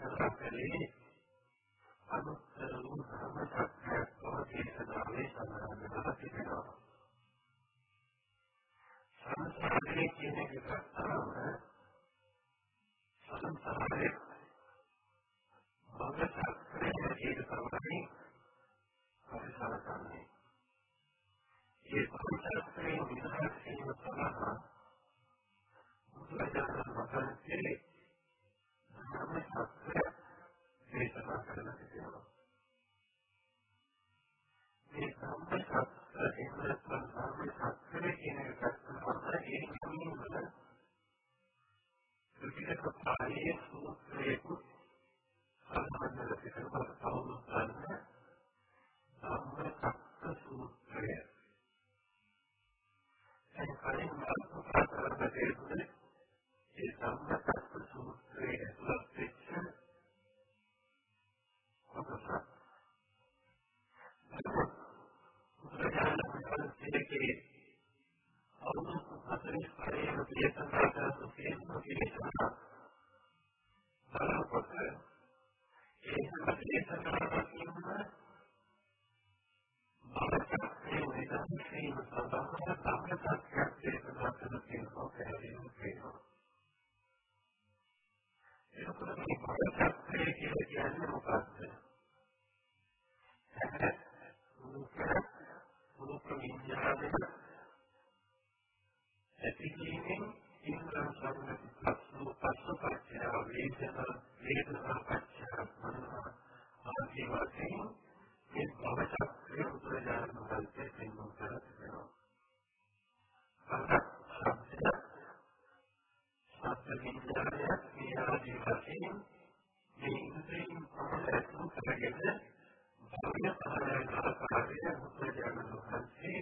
දේශනා කරේ අනුත්තර වූ ධර්ම සත්‍යයක් බව දේශනාවේ සඳහන් වෙනවා තිබෙනවා. සංසාරයේ කියන එක කතාව සංසාරයේ බුදුරජාණන් වේදනා වේදනා පච්චය මනස ආදී වශයෙන් මේ භවචක්‍රය බුදුරජාණන් වහන්සේ පෙන්වන කර තිබෙනවා. සත්‍ය සත්‍ය විද්‍යාවය ක්‍රියාදී වශයෙන් මේ ඉන්ද්‍රියන් පහළට කරගෙන භවය පහළට ආකාරය බුදුරජාණන් වහන්සේ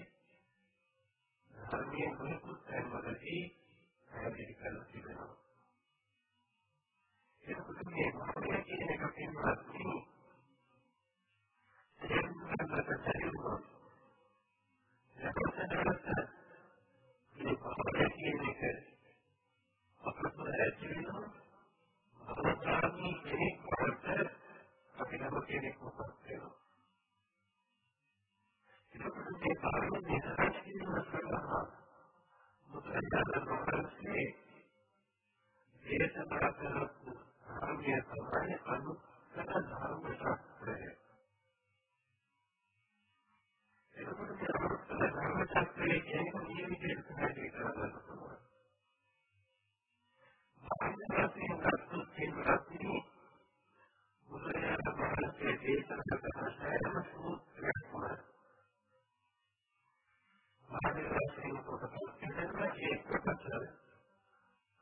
ධර්මයේ මුලකුත් තැන්වලදී පැහැදිලි කර තිබෙනවා. එතකොට මේ භවය කියන එක පින්වත්නි දේශනා කරපු ධර්මයේ තමයි අනුත්තර ධර්ම ශාස්ත්‍රය. එතකොට ධර්ම ශාස්ත්‍රයේ කියන ජීවිතේ පැහැදිලි කරගන්න පුළුවන්. ආයතනයෙන් ගත්තු සින්රත්නි බුදුරජාණන් වහන්සේ දේශනා කරන සෑම සූත්‍රයක්ම ආදිවාසීන් කොටස් දෙකක් ඒක කොටස සමාජයේ විස්තරයෙන් අපරාධය ඒක ප්‍රකට පැහැදිලිව කියනවා ආධ්‍යාත්මික වශයෙන් අපේ ජීවිතයට ඒ උගන්වන දේශනා සම්බන්ධ වෙන ආකාරය. ඒක සම්බන්ධ වශයෙන් කොටසයි. ආධ්‍යාත්මික වශයෙන් ආධ්‍යාත්මික වශයෙන් කොටසක් වෙනම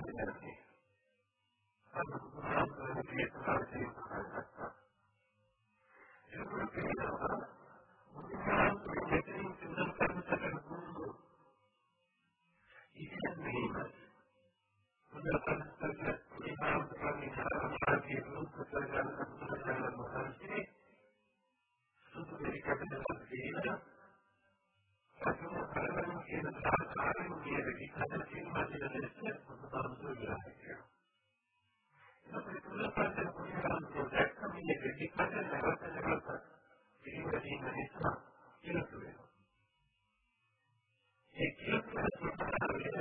සුදුසුකම් දෙකේ අනුකම්පාවෙන් කියන කාර්යය කරගන්නවා ඒක කියනවා සුදු දෙවිකඩලා තියෙන අතුම කරගෙන කියන ආකාරයෙන් මේ විදිහට සිනමාවේ දැස්ස බුදුබාමුදුරු කියලා කියනවා. අපේ තුලපත් පුරාණ ප්‍රොජෙක්ට් මේ විදිහට නැවත නැවත පිළිවෙලින් නිසා කියලා කියනවා. ඒ කියන ප්‍රකාරය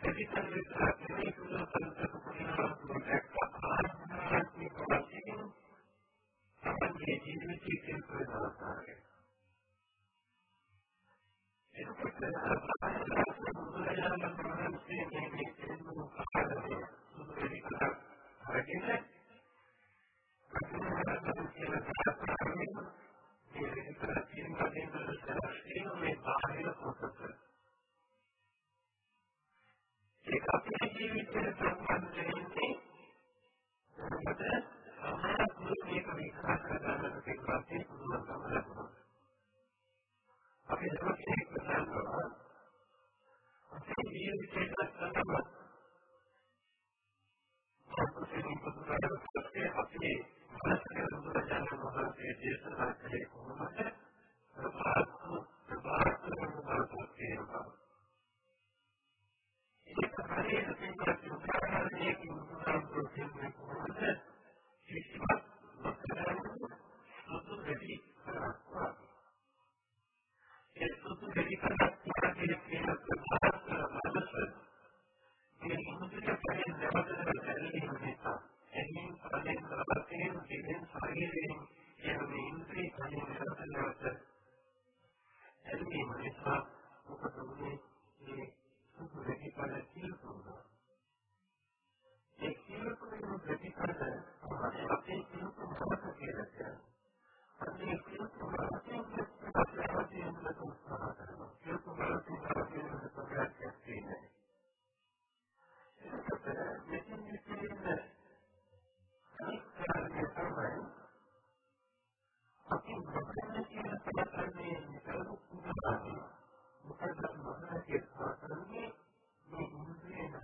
එවිට විතරක් මේ තුලපත් පුරාණ ප්‍රොජෙක්ට් ආත්මික වශයෙන් අපේ ජීවිතයේ තියෙන ප්‍රකාරය එතකොට බුදුරජාණන් වහන්සේ මේ දෙකම පාඩමේ සුදුරිකක් අරගෙන ප්‍රතිමාවෙන් කියන කාරණේ මේ විතර කියන කඩේවල සැලසීම මේ බාහිර කොටස ඒක අපේ ජීවිතේ සම්බන්ධ වෙන්නේ මොකද සමාජ මේක විකාශ කරගන්න තියෙන පුළුවන්කම ලැබෙනවා අපි ඒක කරනවා අපේ ජීවිතේ තමයි අපේ පුදුරාවේ අපේ මානසික දුරජන මහන්සිය දේශනා කළේ කොහොමද? ප්‍රපාතු ප්‍රපාතු කරනවා කියනවා. ඒක හරියට තියෙන උදාහරණයක් උදාහරණයක් කොහොමද? කිසිම මොකක්ද? සුදු දෙවි කරනවා. itu අපි මොකක්ද කියන ප්‍රකාරයේ කරුණු කුමාරී මොකද මහා කියන ප්‍රකාරයේ මේ මුලින්ම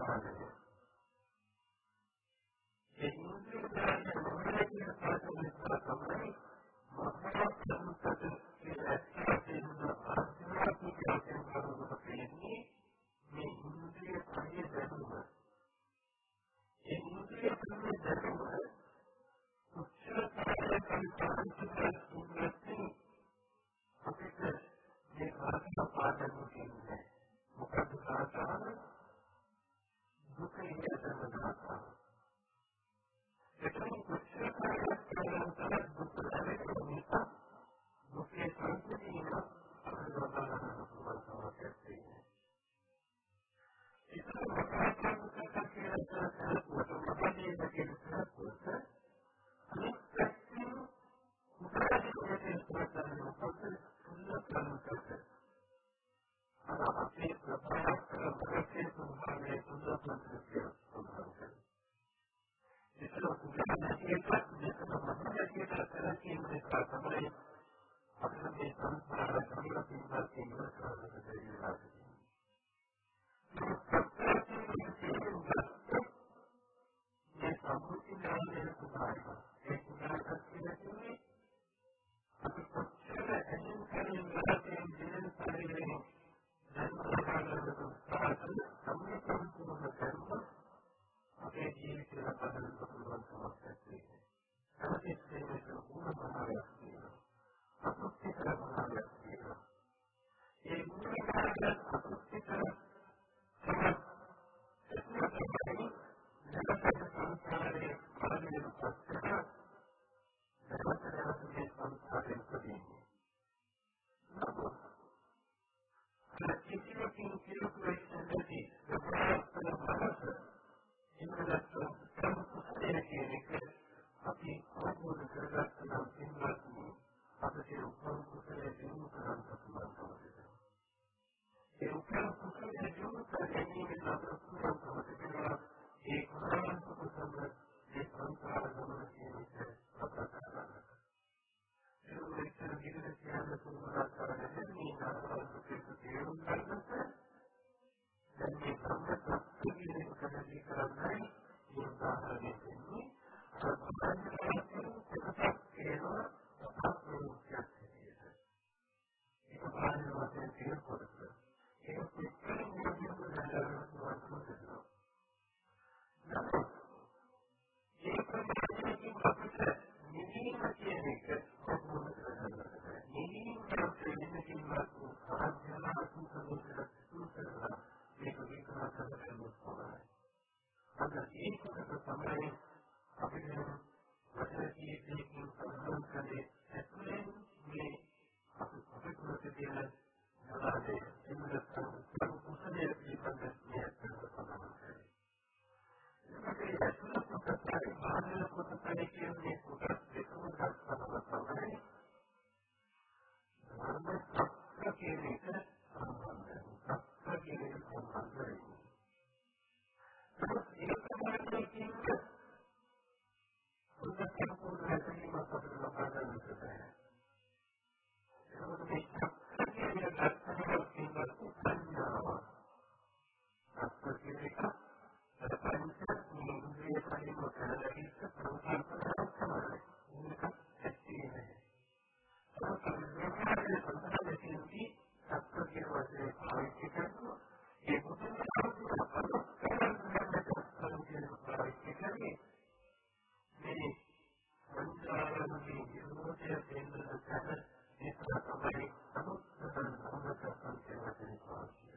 working integration with the and be for the. විරෝධය දෙන්නට කරන මේ තමයි සමුත්තර සම්මත සංකේතයෙන් පාවිච්චි.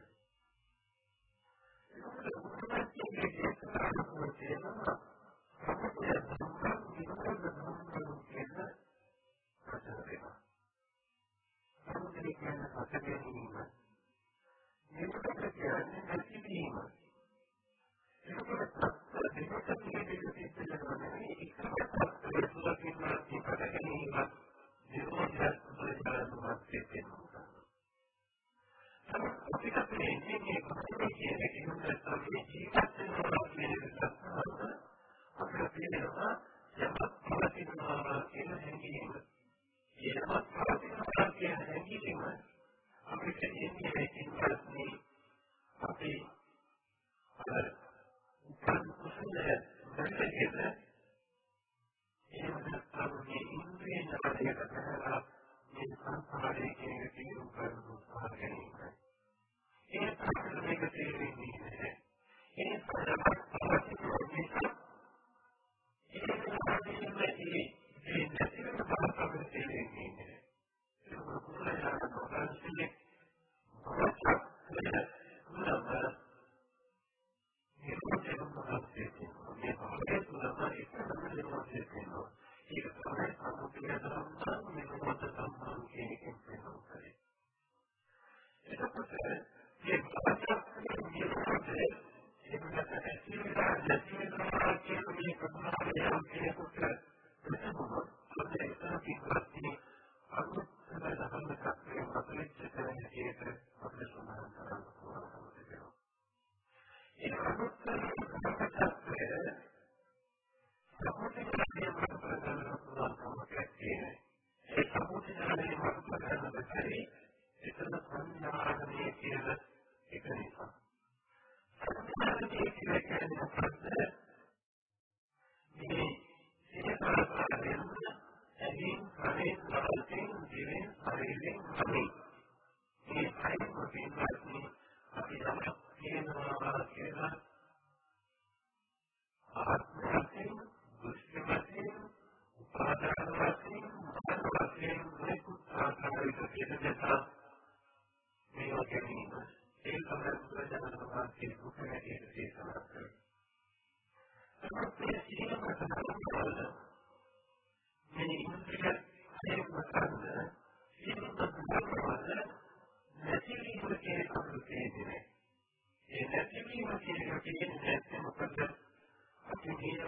ඒ නැතිවීම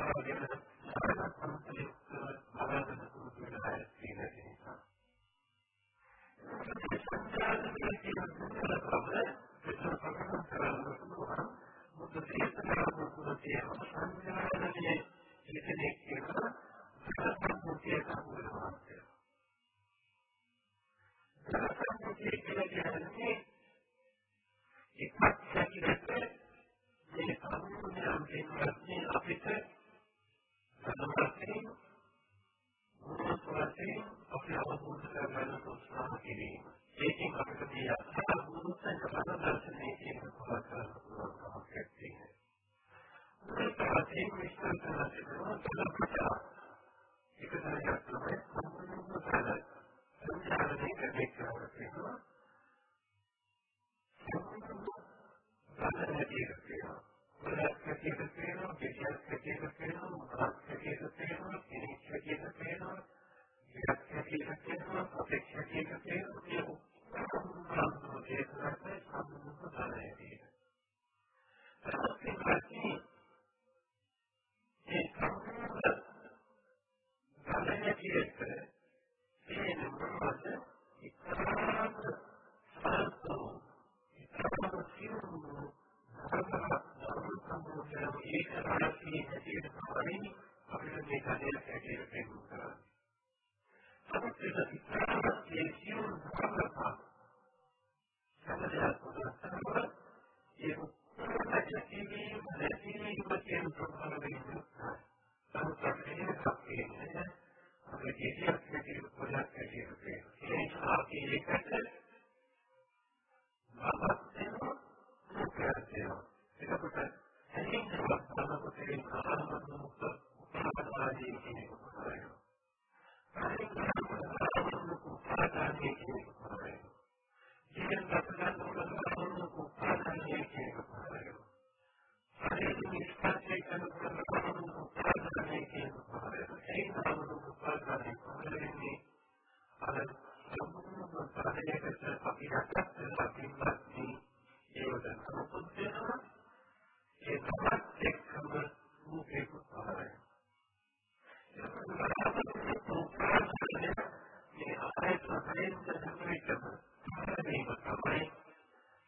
තමයි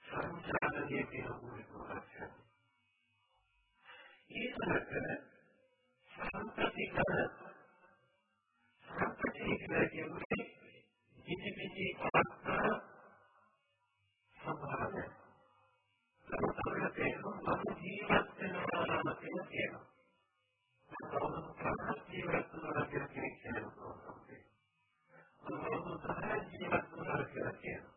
සංචාරණය කියලා කියන්නේ. ඒකට සංපතිකර සංපතිකර කියන්නේ ඉති පිටි කරත්තා සම්භාවය. සම්පූර්ණ තේරුම ජීවත් වෙනවා නම් කියනවා. සම්පූර්ණ ජීවත් වෙනවා කියන එක කියනවා. සම්පූර්ණ ජීවත් වෙනවා කියන එක කියනවා.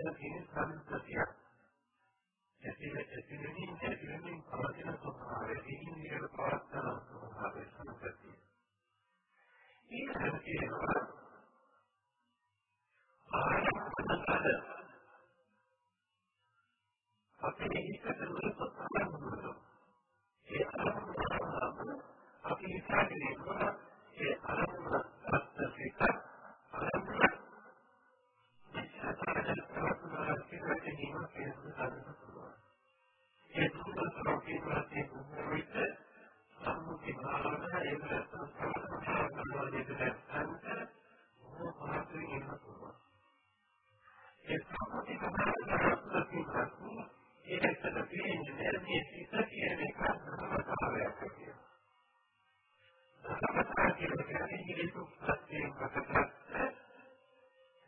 ඇතිවෙන කෙලෙස් සංස්කෘතියක්. ඇතිවෙමින් ඇතිවෙමින් පවතින ස්වභාවය දිගින් දිගට පවත්න ස්වභාවය සංස්කෘතිය. ඊළඟට කියනවා ආයතනකද අපේ ඉස්සරහට ස්වභාවය ඒ අරමුණ අපි ඉස්සරහට ඒ අරමුණ සත්‍ය සිතක් වැටහීමක් වෙනස් කරන්න පුළුවන්. ඒ තුනස්රෝකේ ප්‍රති විත සම්මුති භාවනා ඒක සම්පූර්ණ කරනවා මොහොතකින් ඉන්න පුළුවන්. ඒ සම්මුති භාවනා ප්‍රතිපත්තිය ඒකට තියෙන්නේ මේ සිත කියන එක සමතාවයක් කියනවා. සමතාවය කියන්නේ ඒක සත්‍යයක්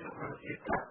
Gracias.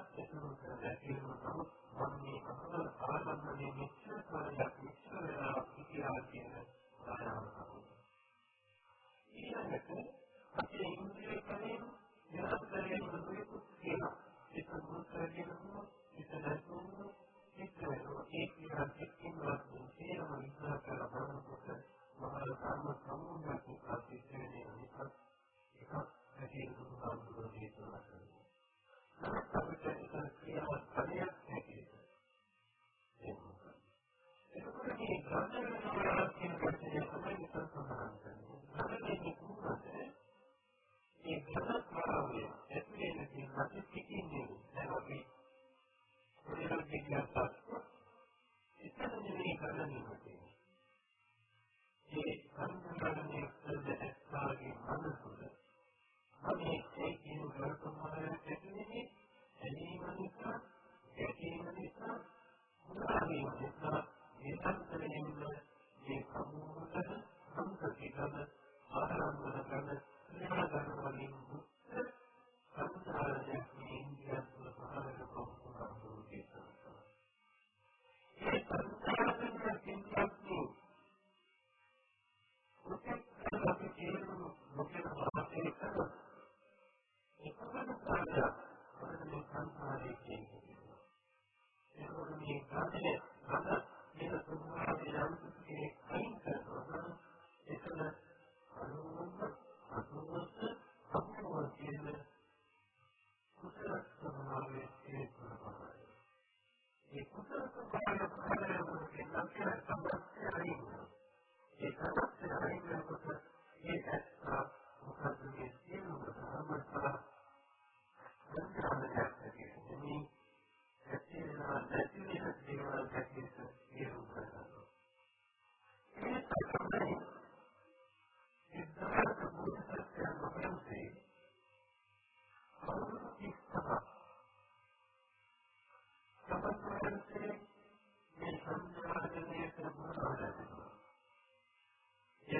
එතකොට මේ ගාමන කියන වචනේ තමයි ඉස්සර සඳහන් කරන්නේ.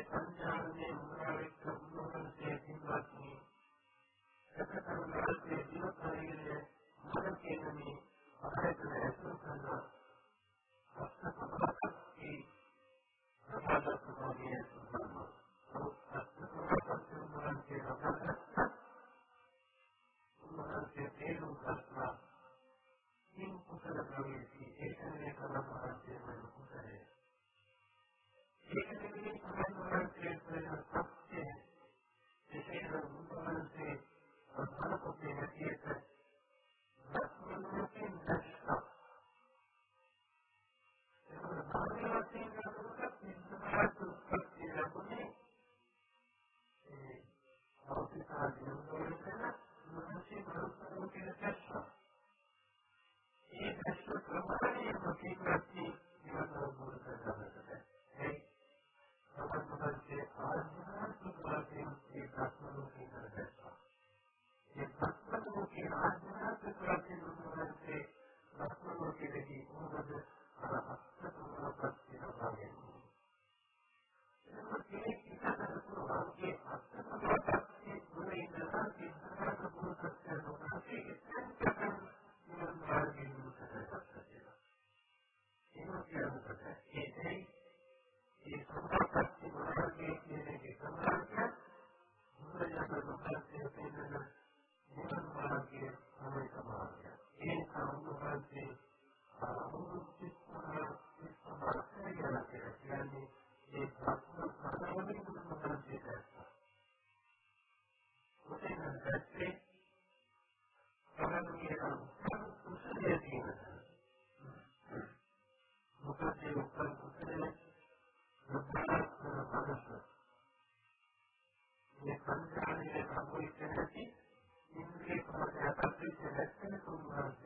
සංඥාදනය කරනවා. කරලා මානසික බලපෑම කියන ප්‍රශ්න. ඒ ප්‍රශ්න ප්‍රමාණය මොකක්ද කියන්නේ? ඒක තමයි මොකක්ද කියලා උත්තරය තියෙනවා. මොකක්ද උත්තරය? මේ සංස්කාරයේ සම්පූර්ණ නැති ඉන්ද්‍රිය ප්‍රත්‍යක්ෂ දැක්කේ කොහොමද?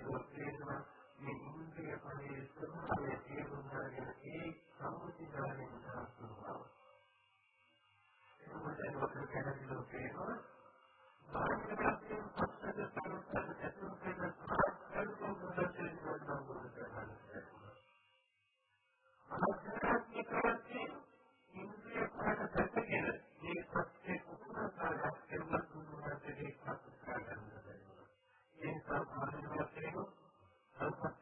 ධර්මයේ තේරුම් ගන්න ඒ සම්මුතිකාරය නිසා කරනවා. එතකොට ඒක කරන්නේ ලෝකේම පාරමිතියෙන් පස්සද සම්පූර්ණ ඇතුළු වෙන සාර්ථකත්වයෙන් මුදලින් ගොඩනගන්න කරන්නේ. අනුසාරකත්වයෙන් ඉන්ද්‍රිය ප්‍රකටකගෙන මේ සත්‍ය කුමනතරක් කරන කුමනතරේ සත්‍ය කරනවා. ඒ සම්පූර්ණ වශයෙන් සම්පූර්ණ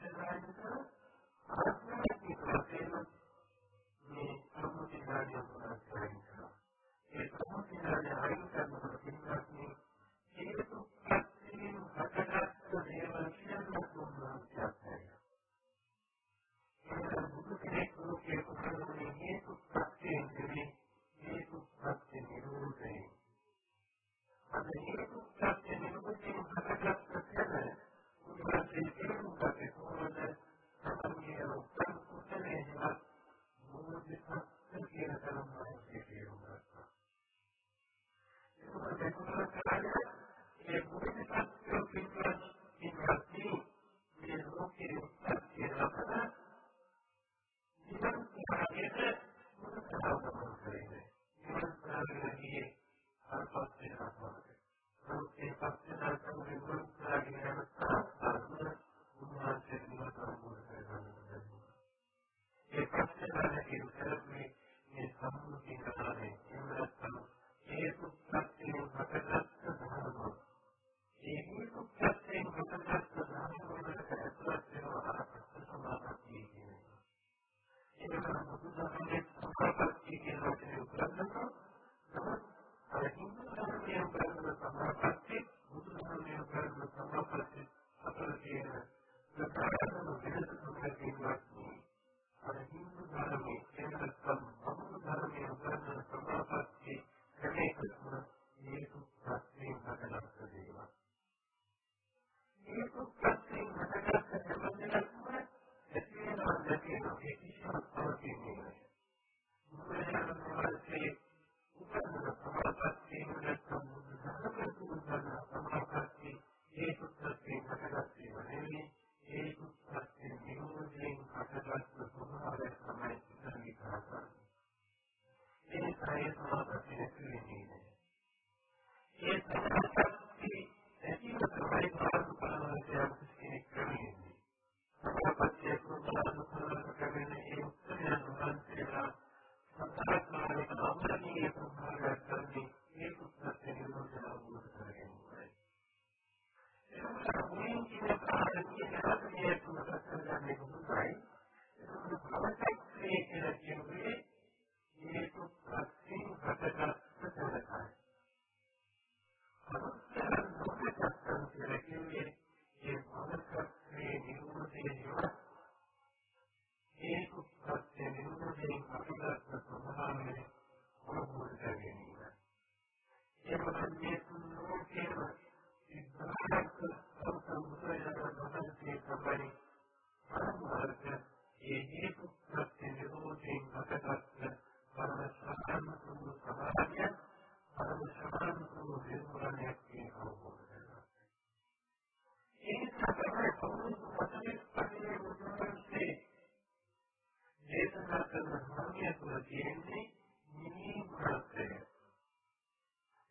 තියෙන්නේ නිවීම ප්‍රත්‍යය.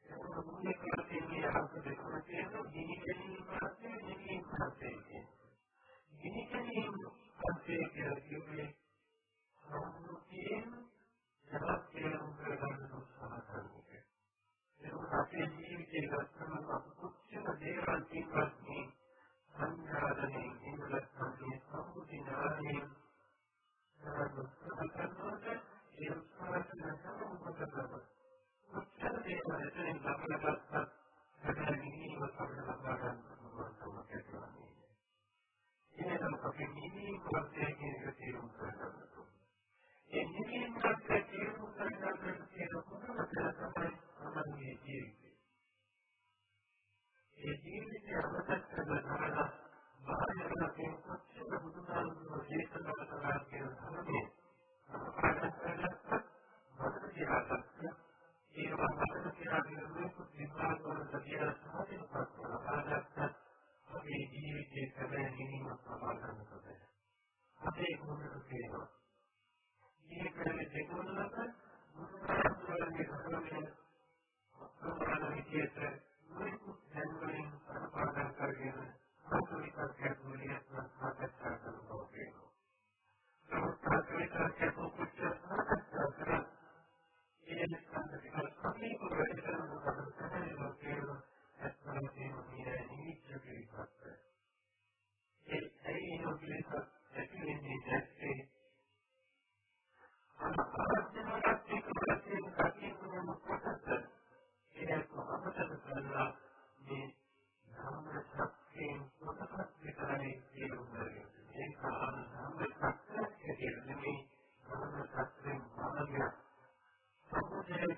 ඒක මුලික ප්‍රත්‍යයේ අර්ථ දෙකම තියෙනවා ගිනි ගැනීම ප්‍රත්‍යය නිවීම ප්‍රත්‍යය. ගිනි ගැනීම ප්‍රත්‍යය කියන්නේ සම්මුතියෙන් සමත් කියන කරගන්න උත්සාහ කරන එක. ඒක අපේ ජීවිතේ ගත්තම අපුච්චක දේවල් තියෙනවා සංඝාදනයේ ඉඳලා තමයි සම්මුති නාමයෙන් කරන්නේ ඒ උත්සාහයෙන් තමයි මොකද කරන්නේ. උත්තර දේවල් එතනින් අපේ ජීවිතයේ සැබෑ නිවීමක් ලබා ගන්නකොට අපේ මොනවද කියනවා මේ කරන්නේ දෙකොල්ලක මුස්තාරගේ කරන්නේ අප්‍රමාණ විදියට මොනිකුත් දැන්වලින් සම්පාදන් කරගෙන ආත්මික කර්මලියක්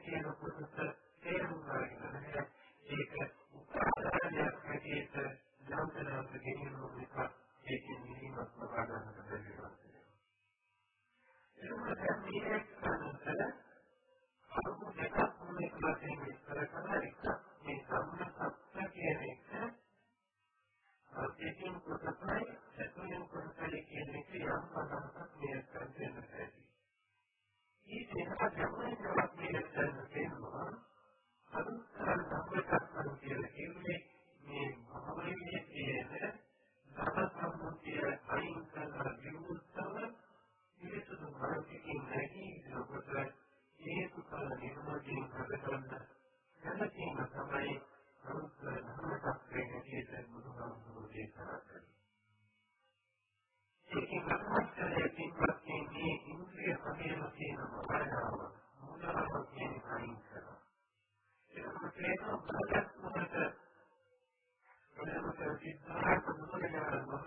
කියන කොටස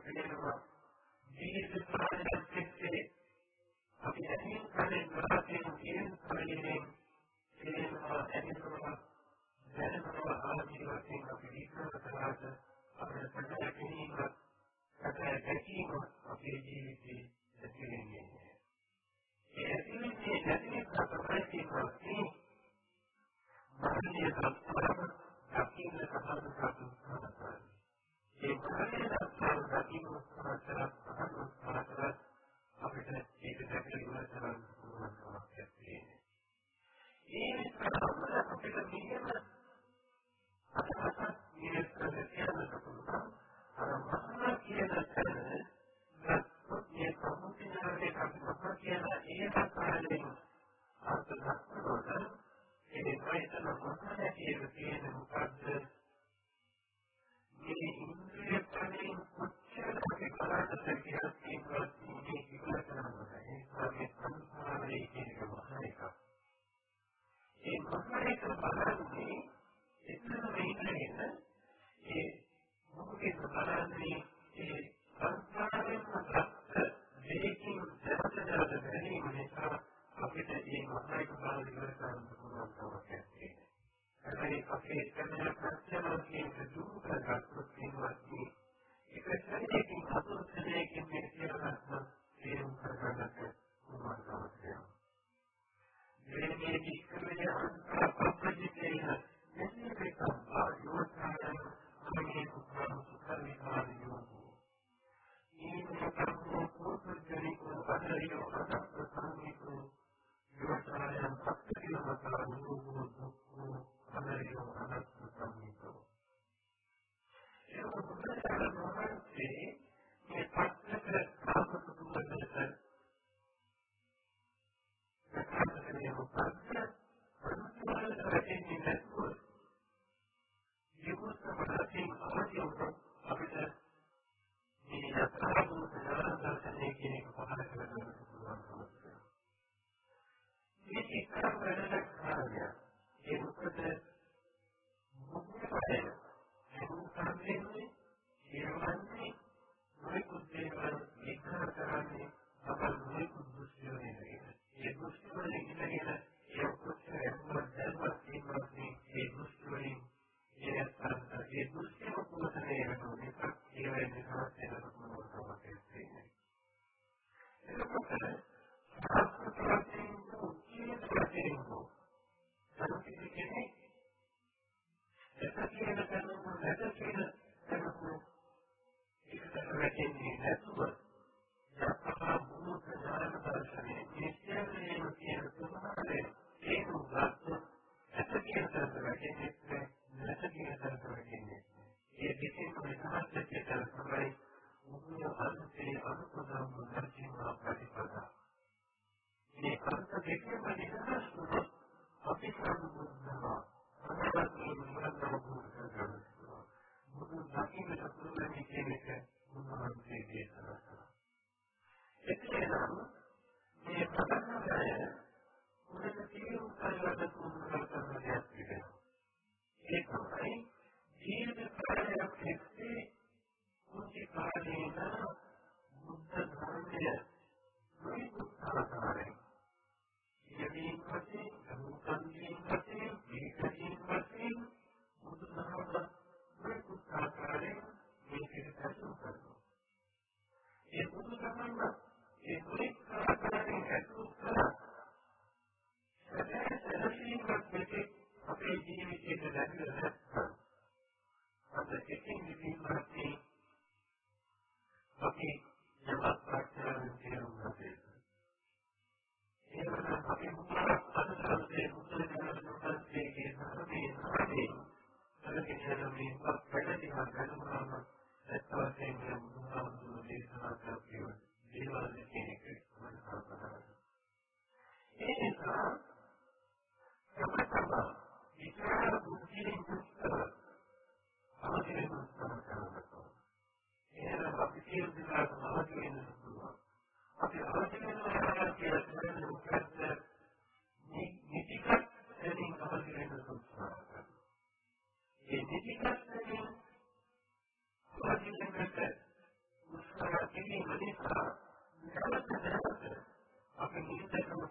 ඒක කියනවා ජීවිත ප්‍රාණයන්ගේ අපි ඇහින් කලින් වාසයෙන් කියන කලින් ඒනවා ඇහිනවා දැනනවා ආදී වශයෙන් අපි විස්තර කරාට අපිට පැහැදිලිවම සැප දැකීම අපේ ජීවිතේ ඇති වෙන්නේ නැහැ. ඒ ඇති වෙන්නේ නැති නිසා තමයි කියන්නේ මානසික සංස්කාරක දකින්න සහල් කරගන්න. ඒ මානසික සංස්කාර දකින්න සහල් කරගන්න අපිට ඒක දැකලා ඉවර කරන්න පුළුවන් කමක් නැහැ. ඒ නිසා අපිට මෙහෙම අපට මේ ප්‍රතික්‍රියා කරන්න අර මහා කියන තැන ගත්තොත් මේ සම්මුතිනාවේ කප්ප කියන ඒ ආකාරයෙන් අර්ථ දක්වනකොට ඒ වයිතන මොකද කියන තියෙන මොකද්ද මේ ඉන්ද්‍රිය තනින් කොච්චර අපි කරාද කියලා ඒකත් මේ විකල්ප කරනවා. ඒක තමයි සංස්කාරයේ කියන මහානික. ඒ මහානික බලන්නේ එතන මේකේද ඒ මොකද බලන්නේ ඒ සංස්කාරයෙන් මතත් දෙකකින් දැකලා දැනීම නිසා අපිට මේ මහානික බලය ඉවර කරන්න පුළුවන් කමක් නැහැ. හැබැයි අපේ තමයි ප්‍රත්‍යමයෙන් දුරු කරගත්තොත් ඉන්නවා ඒක ශරීරයෙන් හසුරුවන්නේ මේ සියල්ලම තේරුම් කරගන්නට පුළුවන් තමයි. මේ කිසිමක අප්‍රතිචේන මෙන්න මේ කම්පා යොදාගෙන අපේ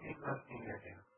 නිතරම කියනවා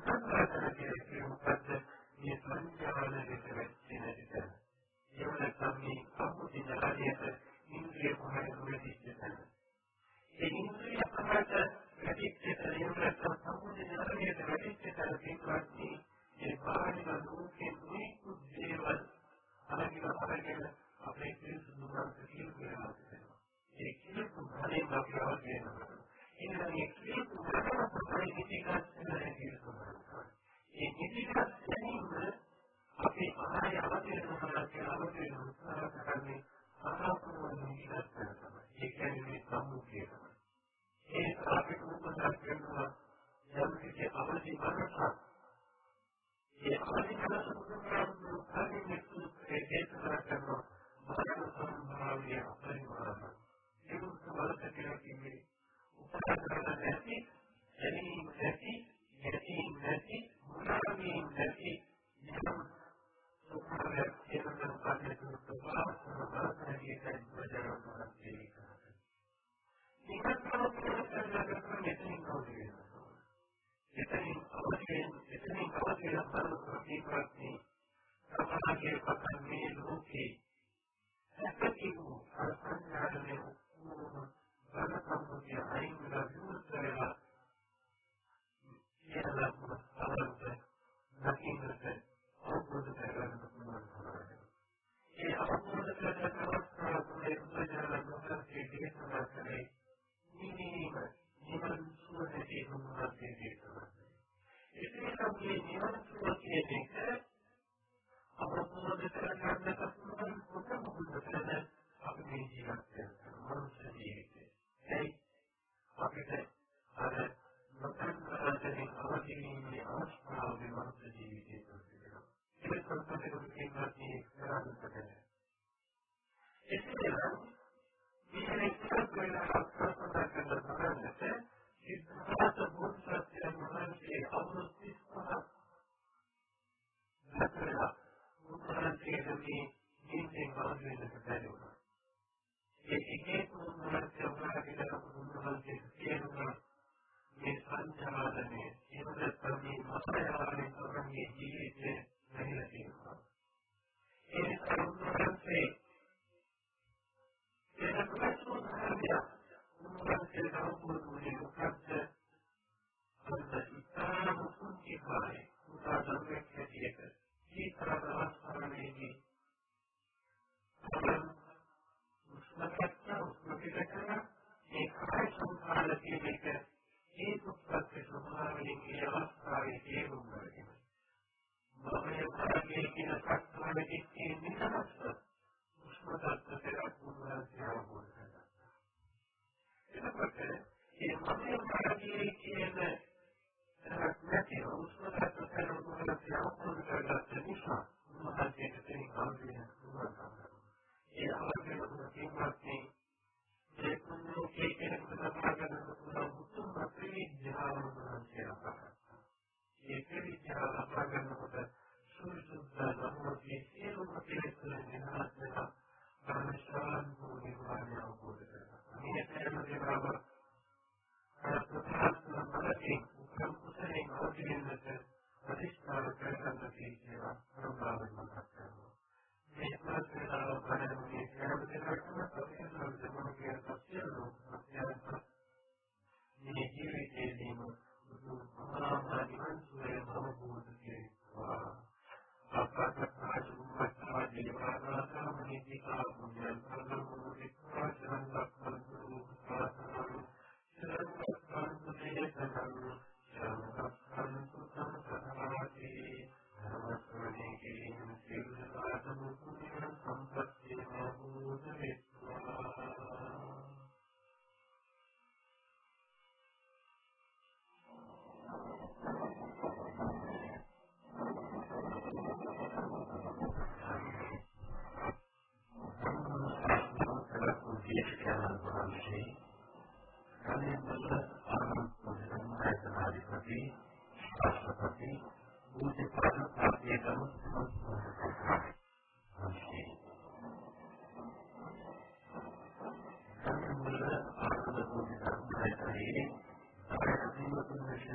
බුදුසසුනේ කියන්නේ මොකද්ද? මේ සංඛ්‍යාවල විතරක් තියෙන එක. ඒ වුණත් අපි සම්පූර්ණ ලැබියට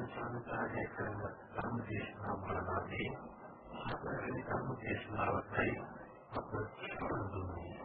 සංසාරයේ කරන සම්දේශනා බලනාදී අපේ සම්දේශනාවයි අපේ සම්දේශනාවයි